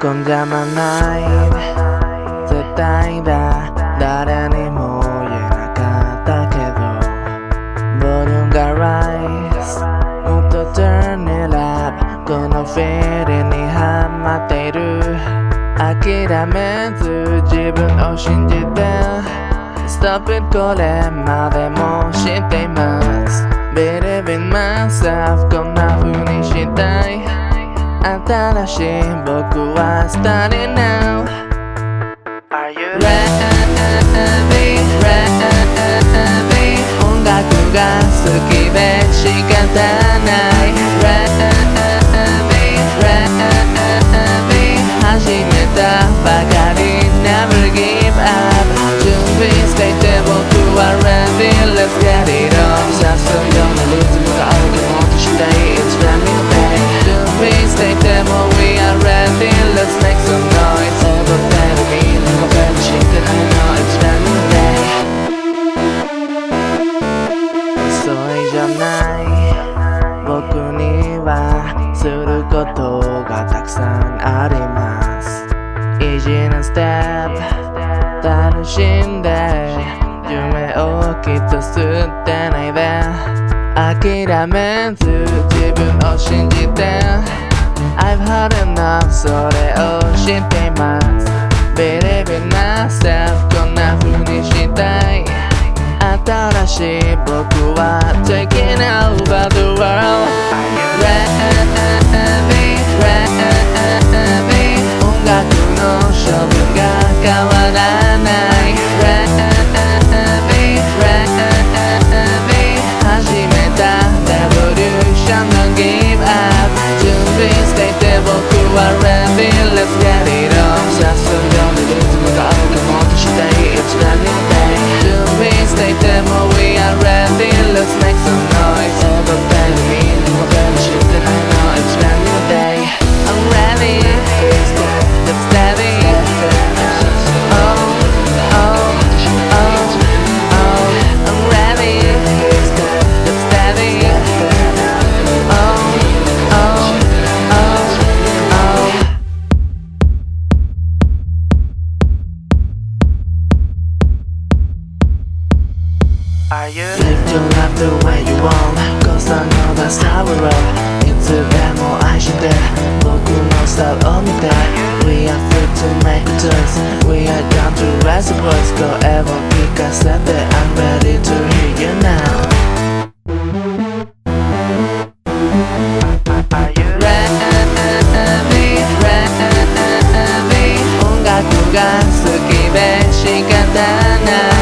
混んじゃまない絶対だ誰にも言えなかったけどボリュームが rise もっと turn it up このフィーリングにハマっている諦めず自分を信じて Stop it これまでも知っています。Believe in myself こんな風にしたい。新しい僕は Starting now Are you ready? Ready? 音楽が好きで仕方ない Ready? Ready? 始めたばかり Never give up 準備していて僕は Ready Let's get it on さす じゃない。僕にはすることがたくさんあります。Easy na step 楽しんで夢をきっと捨てないで。諦めず自分を信じて。I've had enough それを知っています。Believe in myself こんな風にしたい新しい僕は Taking over the world Ready, Are you? Live your life the way you want Cause I know that's how we roll. いつでも愛して僕のスタイルを見て oh, We are free to make a choice. We are down to raise the voice Go ever pick a step I'm ready to hear you now. Ready, ready 音楽が好きで仕方ない